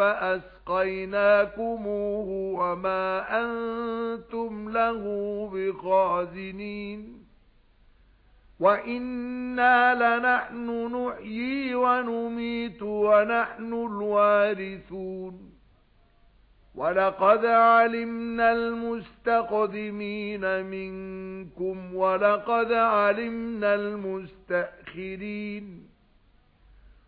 فَأَسْقَيْنَاكُمُوهُ وَمَا أَنْتُمْ لَهُ بِخَازِنِينَ. وَإِنَّا لَنَحْنُ نُحْيِي وَنُمِيتُ وَنَحْنُ الْوَارِثُونَ. وَلَقَدْ عَلِمْنَا الْمُسْتَقْدِمِينَ مِنكُمْ وَلَقَدْ عَلِمْنَا الْمُسْتَأْخِرِينَ.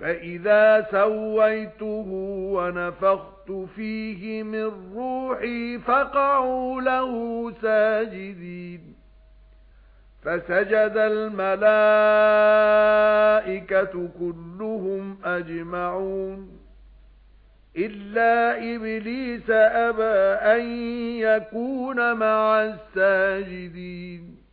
فَإِذَا سَوَّيْتُهُ وَنَفَخْتُ فِيهِ مِنْ رُوحِي فَقَعُوا لَهُ سَاجِدِينَ فَسَجَدَ الْمَلَائِكَةُ كُلُّهُمْ أَجْمَعُونَ إِلَّا إِبْلِيسَ أَبَى أَن يَكُونَ مَعَ السَّاجِدِينَ